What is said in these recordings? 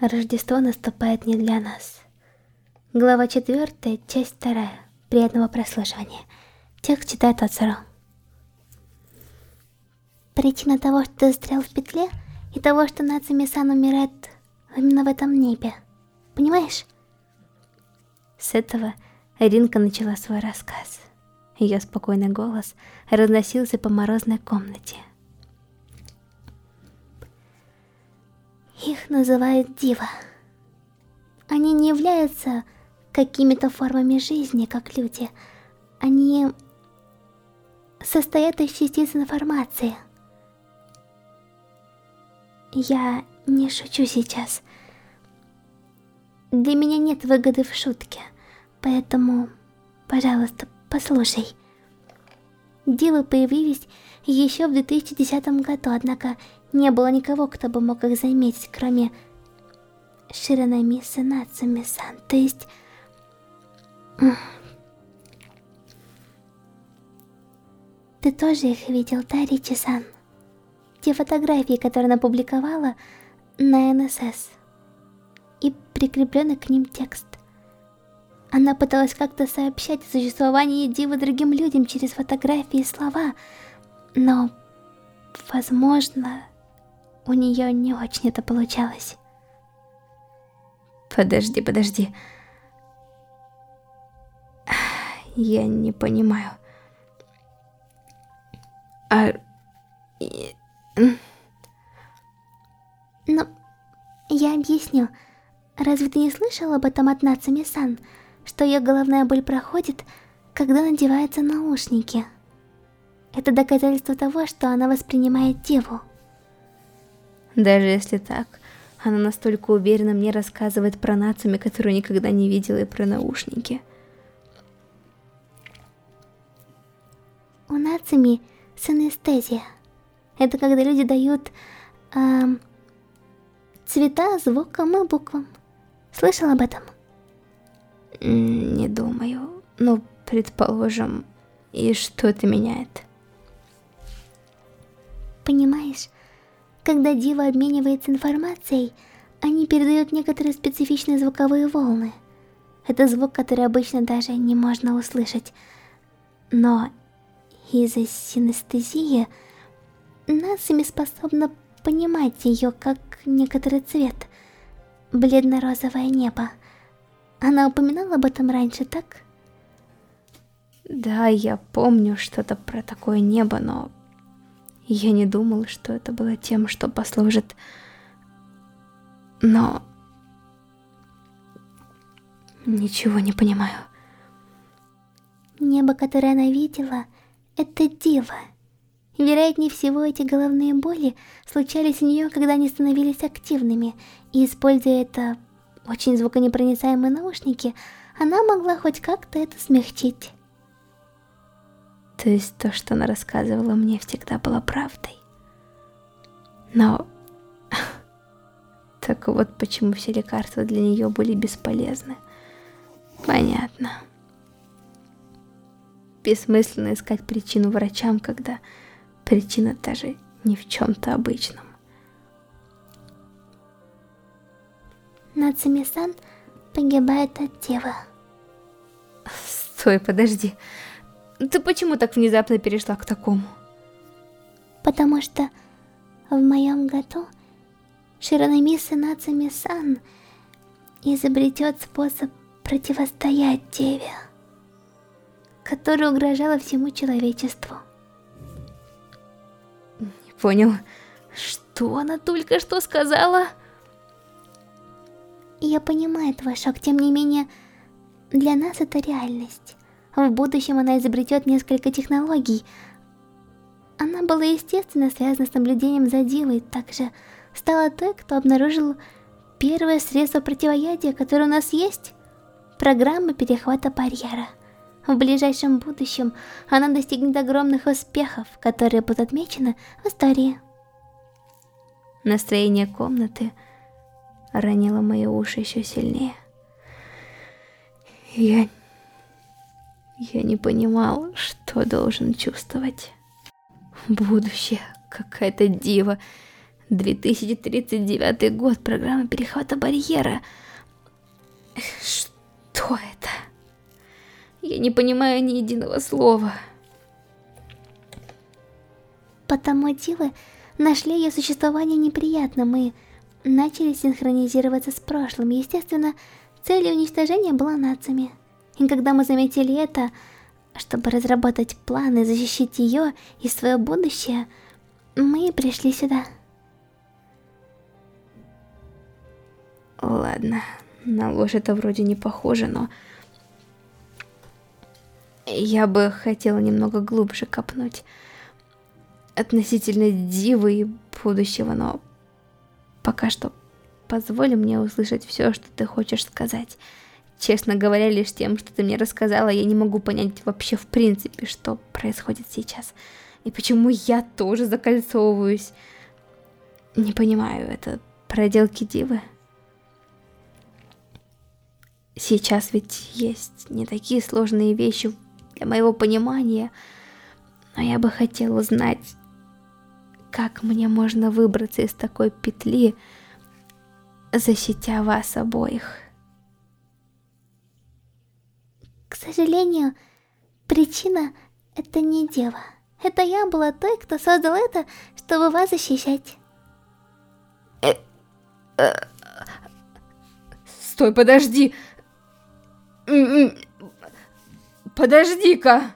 Рождество наступает не для нас. Глава 4, часть 2. Приятного прослушивания. Текст читает Ацаро. Причина того, что ты застрял в петле, и того, что Нацуми-сан умирает именно в этом небе. Понимаешь? С этого Ринка начала свой рассказ. Ее спокойный голос разносился по морозной комнате. Их называют Дива. Они не являются какими-то формами жизни, как люди. Они состоят из частиц информации. Я не шучу сейчас. Для меня нет выгоды в шутке, поэтому, пожалуйста, послушай. Дивы появились еще в 2010 году, однако не было никого, кто бы мог их заметить, кроме Ширанамиса Нацуми-сан. То есть... Ты тоже их видел, да, Ричи-сан? Те фотографии, которые она публиковала на НСС. И прикрепленный к ним текст. Она пыталась как-то сообщать о существовании Дивы другим людям через фотографии и слова, но, возможно, у нее не очень это получалось. Подожди, подожди. Я не понимаю. А... Ну, я объясню. Разве ты не слышал об этом от Нацуми-сан? Что ее головная боль проходит, когда надеваются наушники. Это доказательство того, что она воспринимает деву. Даже если так, она настолько уверенно мне рассказывает про Нацуми, которую никогда не видела, и про наушники. У Нацуми синестезия. Это когда люди дают эм, цвета звукам и буквам. Слышал об этом? Не думаю. Ну, предположим, и что это меняет? Когда Дива обменивается информацией, они передают некоторые специфичные звуковые волны. Это звук, который обычно даже не можно услышать. Но из-за синестезии Насами способна понимать ее как некоторый цвет. Бледно-розовое небо. Она упоминала об этом раньше, так? Да, я помню что-то про такое небо, но я не думал, что это было тем, что послужит... Но... Ничего не понимаю. Небо, которое она видела, это Дива. Вероятнее всего, эти головные боли случались у нее, когда они становились активными, и используя это очень звуконепроницаемые наушники, она могла хоть как-то это смягчить. То есть то, что она рассказывала мне, всегда было правдой. Но... Так вот почему все лекарства для нее были бесполезны. Понятно. Бессмысленно искать причину врачам, когда причина даже не в чем-то обычном. Нацуми-сан погибает от девы. Стой, подожди. Ты почему так внезапно перешла к такому? Потому что в моем году Ширанамиса Нацуми-сан изобретет способ противостоять Деве, которая угрожала всему человечеству. Не понял, что она только что сказала? Я понимаю твой шок, тем не менее, для нас это реальность. В будущем она изобретет несколько технологий. Она была естественно связана с наблюдением за Дивой, также стала той, кто обнаружил первое средство противоядия, которое у нас есть. Программа перехвата барьера. В ближайшем будущем она достигнет огромных успехов, которые будут отмечены в истории. Настроение комнаты ранило мои уши еще сильнее. Я я не понимал, что должен чувствовать. Будущее, какая-то дива. 2039 год, программа перехвата барьера. Что это? Я не понимаю ни единого слова. Потому Дивы нашли ее существование неприятным и начали синхронизироваться с прошлым. Естественно, целью уничтожения была нациями. И когда мы заметили это, чтобы разработать планы защитить ее и свое будущее, мы пришли сюда. Ладно, на ложь это вроде не похоже, но... Я бы хотела немного глубже копнуть относительно Дивы и будущего, но пока что позволь мне услышать все, что ты хочешь сказать. Честно говоря, лишь тем, что ты мне рассказала, я не могу понять вообще в принципе, что происходит сейчас. И почему я тоже закольцовываюсь. Не понимаю, это проделки Дивы? Сейчас ведь есть не такие сложные вещи для моего понимания, но я бы хотела узнать, как мне можно выбраться из такой петли, защитя вас обоих. К сожалению, причина — это не дева. Это я была той, кто создал это, чтобы вас защищать. Э, э, стой, подожди! Подожди-ка!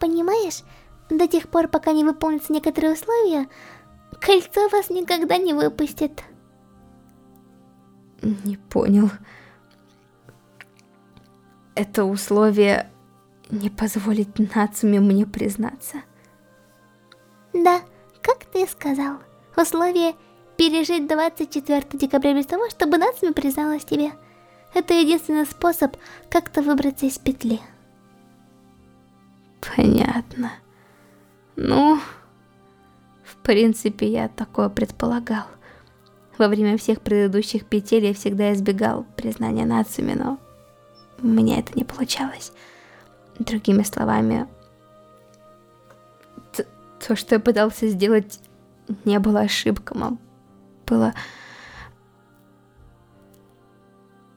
Понимаешь, до тех пор, пока не выполнятся некоторые условия, кольцо вас никогда не выпустит. Не понял. Это условие не позволит Нацуме мне признаться? Да, как ты сказал. Условие пережить 24 декабря без того, чтобы Нацуме призналась тебе. Это единственный способ как-то выбраться из петли. Понятно. Ну, в принципе, я такое предполагал. Во время всех предыдущих петель я всегда избегал признания Нацуми, но у меня это не получалось. Другими словами, то, что я пытался сделать, не было ошибком, а было...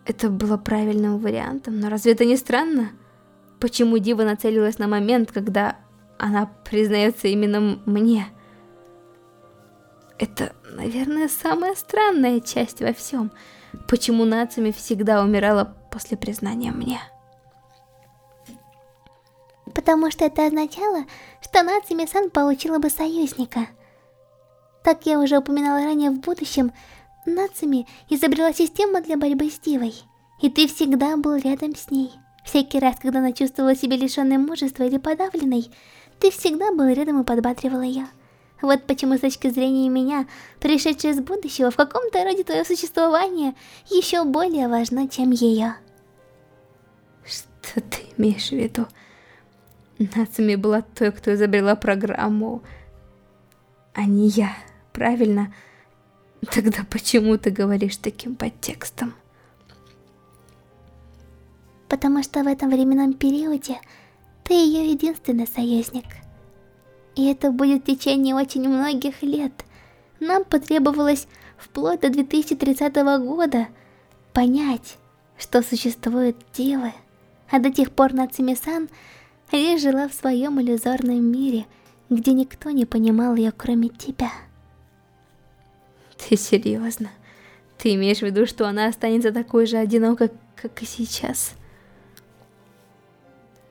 Это было правильным вариантом, но разве это не странно? Почему Дива нацелилась на момент, когда она признается именно мне? Это, наверное, самая странная часть во всем. Почему Нацуми всегда умирала после признания мне? Потому что это означало, что Нацуми-сан получила бы союзника. Как я уже упоминала ранее в будущем, Нацуми изобрела систему для борьбы с Дивой. И ты всегда был рядом с ней. Всякий раз, когда она чувствовала себя лишенной мужества или подавленной, ты всегда был рядом и подбатривал ее. Вот почему с точки зрения меня, пришедшая из будущего, в каком-то роде твое существование еще более важно, чем ее. Что ты имеешь в виду? Нацуми была той, кто изобрела программу, а не я правильно? Тогда почему ты говоришь таким подтекстом? Потому что в этом временном периоде ты ее единственный союзник. И это будет в течение очень многих лет. Нам потребовалось вплоть до 2030 года понять, что существуют девы. А до тех пор Нацуми-сан лишь жила в своем иллюзорном мире, где никто не понимал ее, кроме тебя. Ты серьезно? Ты имеешь в виду, что она останется такой же одинокой, как и сейчас?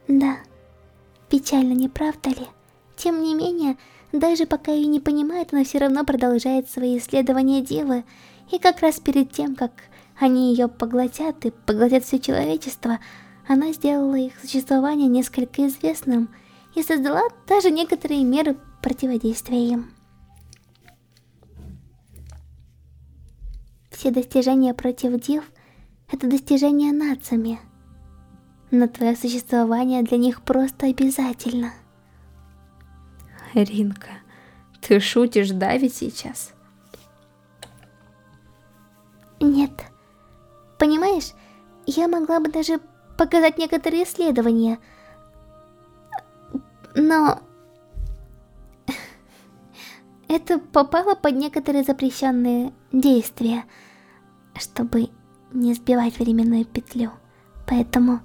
Да. Печально, не правда ли? Тем не менее, даже пока ее не понимает, она все равно продолжает свои исследования Девы, и как раз перед тем, как они ее поглотят и поглотят все человечество, она сделала их существование несколько известным и создала даже некоторые меры противодействия им. Все достижения против див — это достижения нациями. Но твое существование для них просто обязательно. Ринка, ты шутишь, да, ведь сейчас? Нет. Понимаешь, я могла бы даже показать некоторые исследования. Но... это попало под некоторые запрещенные действия, чтобы не сбивать временную петлю. Поэтому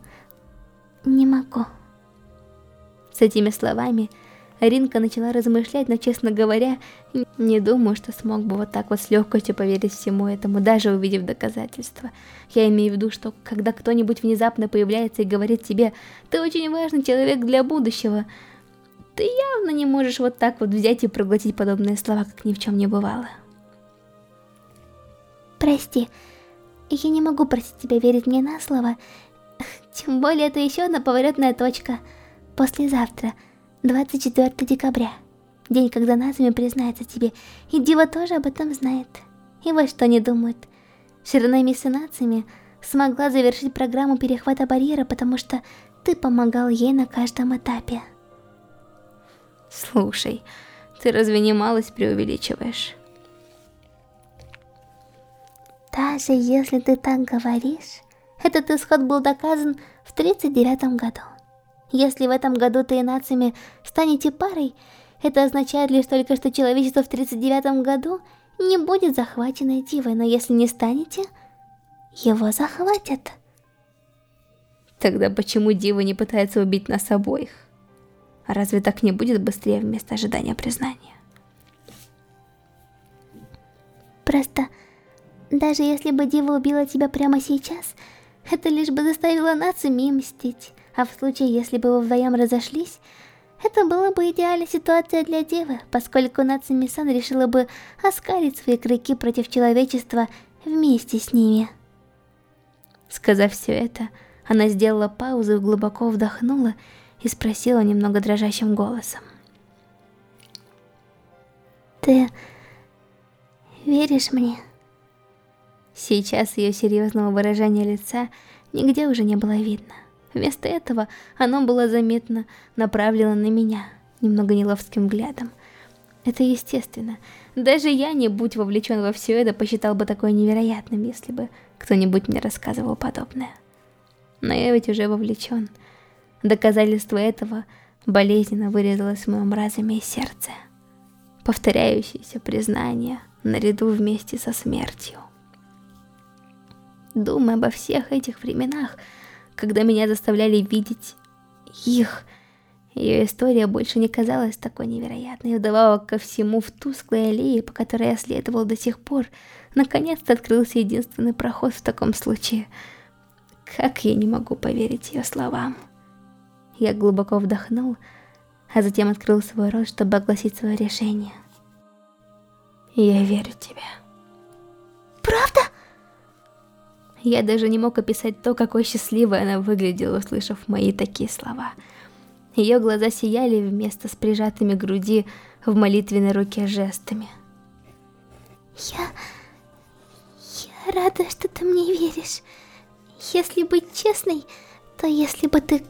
не могу. С этими словами Ринка начала размышлять, но, честно говоря, не думаю, что смог бы вот так вот с легкостью поверить всему этому, даже увидев доказательства. Я имею в виду, что когда кто-нибудь внезапно появляется и говорит тебе «Ты очень важный человек для будущего», ты явно не можешь вот так вот взять и проглотить подобные слова, как ни в чем не бывало. Прости, я не могу просить тебя верить мне на слово, тем более это еще одна поворотная точка. Послезавтра, 24 декабря, день, когда Назами признается тебе, и Дива тоже об этом знает. И вот что они думают. Широнами Сенациями смогла завершить программу перехвата барьера, потому что ты помогал ей на каждом этапе. Слушай, ты разве не малость преувеличиваешь? Даже если ты так говоришь, этот исход был доказан в 39 году. Если в этом году ты и нациями станете парой, это означает лишь только, что человечество в 39 году не будет захвачено Дивой, но если не станете, его захватят. Тогда почему Дива не пытается убить нас обоих? Разве так не будет быстрее вместо ожидания признания? Просто, даже если бы Дива убила тебя прямо сейчас, это лишь бы заставило Нацуми мстить. А в случае, если бы вы вдвоем разошлись, это была бы идеальная ситуация для Девы, поскольку Нацуми-сан решила бы оскалить свои крыки против человечества вместе с ними. Сказав все это, она сделала паузу и глубоко вдохнула и спросила немного дрожащим голосом. «Ты веришь мне?» Сейчас ее серьезного выражения лица нигде уже не было видно. Вместо этого оно было заметно направлено на меня, немного неловким взглядом. Это естественно. Даже я, не будь вовлечен во все это, посчитал бы такое невероятным, если бы кто-нибудь мне рассказывал подобное. Но я ведь уже вовлечен. Доказательство этого болезненно вырезалось в моем разуме и сердце. Повторяющееся признание наряду вместе со смертью. Думая обо всех этих временах, когда меня заставляли видеть их, ее история больше не казалась такой невероятной, вдобавок ко всему в тусклой аллее, по которой я следовал до сих пор, наконец-то открылся единственный проход в таком случае. Как я не могу поверить ее словам. Я глубоко вдохнул, а затем открыл свой рот, чтобы огласить свое решение. Я верю тебе. Правда? Я даже не мог описать то, какой счастливой она выглядела, услышав мои такие слова. Ее глаза сияли вместо с прижатыми груди в молитвенной руке жестами. Я... Я рада, что ты мне веришь. Если быть честной, то если бы ты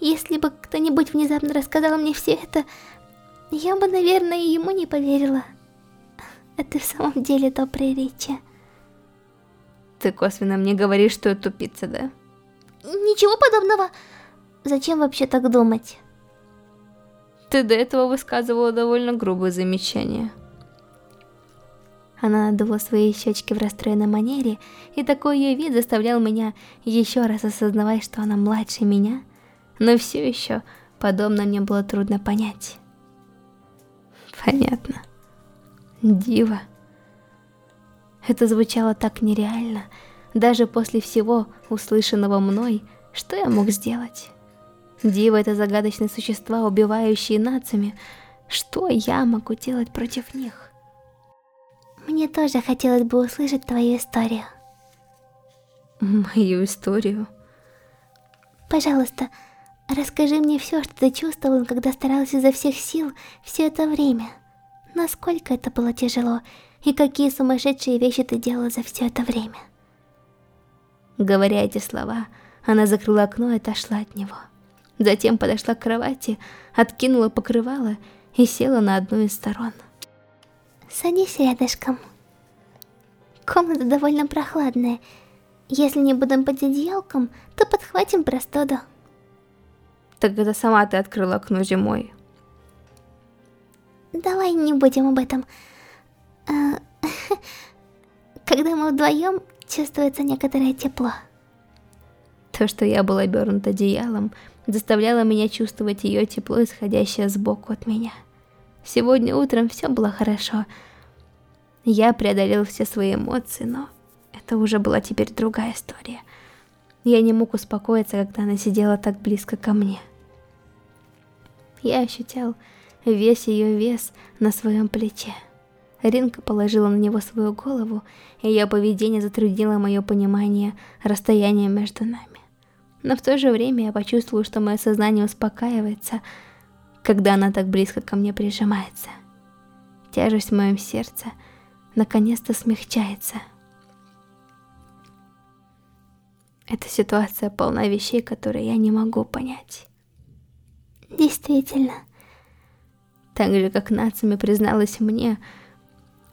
если бы кто-нибудь внезапно рассказал мне все это, я бы, наверное, ему не поверила. А ты в самом деле добрая речи. Ты косвенно мне говоришь, что я тупица, да? Ничего подобного. Зачем вообще так думать? Ты до этого высказывала довольно грубые замечания. Она надула свои щечки в расстроенной манере, и такой ее вид заставлял меня еще раз осознавать, что она младше меня но все еще подобно мне было трудно понять. Понятно. Дива. Это звучало так нереально, даже после всего услышанного мной, что я мог сделать? Дива — это загадочные существа, убивающие нациями. Что я могу делать против них? Мне тоже хотелось бы услышать твою историю. Мою историю? Пожалуйста, Расскажи мне все, что ты чувствовал, когда старался изо всех сил все это время. Насколько это было тяжело, и какие сумасшедшие вещи ты делал за все это время. Говоря эти слова, она закрыла окно и отошла от него. Затем подошла к кровати, откинула покрывало и села на одну из сторон. Садись рядышком. Комната довольно прохладная. Если не будем под одеялком, то подхватим простуду. Так это сама ты открыла окно зимой. давай не будем об этом. Когда мы вдвоем, чувствуется некоторое тепло. То, что я был обернут одеялом, заставляло меня чувствовать ее тепло, исходящее сбоку от меня. Сегодня утром все было хорошо. Я преодолел все свои эмоции, но это уже была теперь другая история. Я не мог успокоиться, когда она сидела так близко ко мне. Я ощущал весь ее вес на своем плече. Ринка положила на него свою голову, и ее поведение затруднило мое понимание расстояния между нами. Но в то же время я почувствовала, что мое сознание успокаивается, когда она так близко ко мне прижимается. Тяжесть в моем сердце наконец-то смягчается. Эта ситуация полна вещей, которые я не могу понять. Действительно. Так же, как Нацами призналась мне,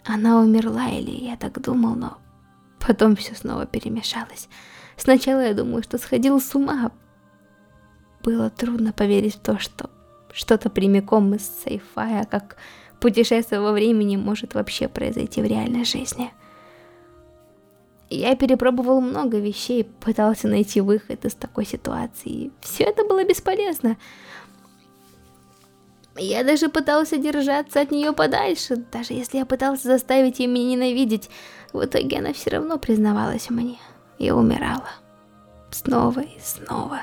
она умерла, или я так думал, но потом все снова перемешалось. Сначала я думала, что сходил с ума. Было трудно поверить в то, что что-то прямиком из сейфая, как путешествие во времени может вообще произойти в реальной жизни. Я перепробовал много вещей, пытался найти выход из такой ситуации, все это было бесполезно. Я даже пытался держаться от нее подальше, даже если я пытался заставить ее меня ненавидеть, в итоге она все равно признавалась мне и умирала. Снова и снова.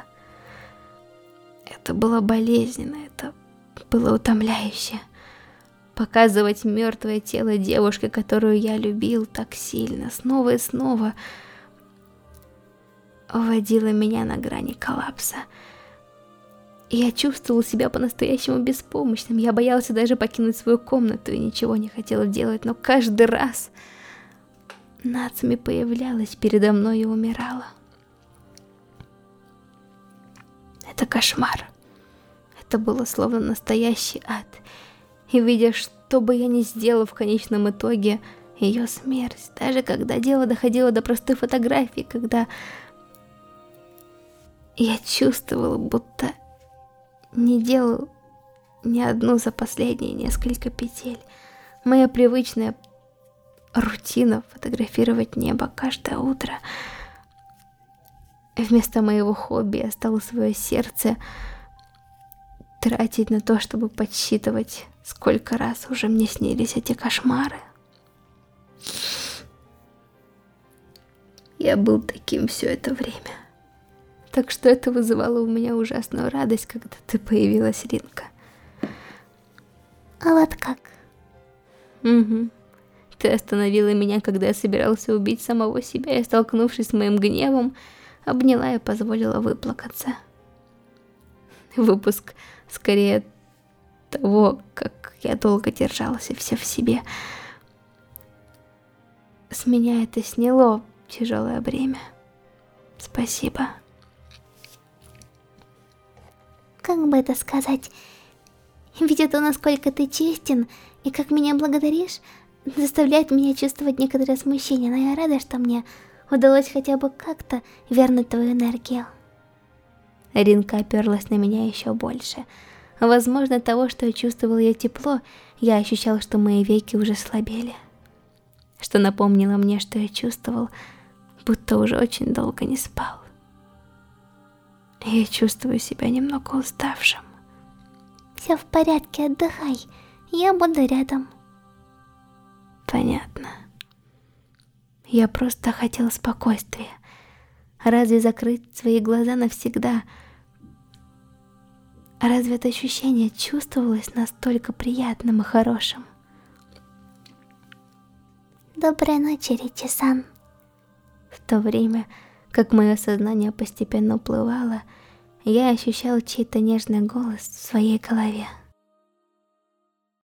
Это было болезненно, это было утомляюще. Показывать мертвое тело девушки, которую я любил так сильно, снова и снова, вводило меня на грани коллапса. Я чувствовал себя по-настоящему беспомощным. Я боялся даже покинуть свою комнату и ничего не хотел делать, но каждый раз Нацами появлялась передо мной и умирала. Это кошмар. Это было словно настоящий ад. И видя, что бы я ни сделал в конечном итоге, ее смерть, даже когда дело доходило до простой фотографии, когда я чувствовала, будто не делал ни одну за последние несколько петель. Моя привычная рутина фотографировать небо каждое утро. Вместо моего хобби я стала свое сердце тратить на то, чтобы подсчитывать, сколько раз уже мне снились эти кошмары. Я был таким все это время. Так что это вызывало у меня ужасную радость, когда ты появилась, Ринка. А вот как? Угу. Ты остановила меня, когда я собирался убить самого себя, и, столкнувшись с моим гневом, обняла и позволила выплакаться. Выпуск скорее того, как я долго держался все в себе. С меня это сняло тяжелое бремя. Спасибо. Как бы это сказать? Видя то, насколько ты честен, и как меня благодаришь, заставляет меня чувствовать некоторое смущение, но я рада, что мне удалось хотя бы как-то вернуть твою энергию. Ринка оперлась на меня еще больше. Возможно, от того, что я чувствовал ее тепло, я ощущал, что мои веки уже слабели. Что напомнило мне, что я чувствовал, будто уже очень долго не спал. Я чувствую себя немного уставшим. Все в порядке, отдыхай. Я буду рядом. Понятно. Я просто хотел спокойствия. Разве закрыть свои глаза навсегда? Разве это ощущение чувствовалось настолько приятным и хорошим? Доброй ночи, Ричи-сан. В то время, как мое сознание постепенно уплывало, я ощущал чей-то нежный голос в своей голове.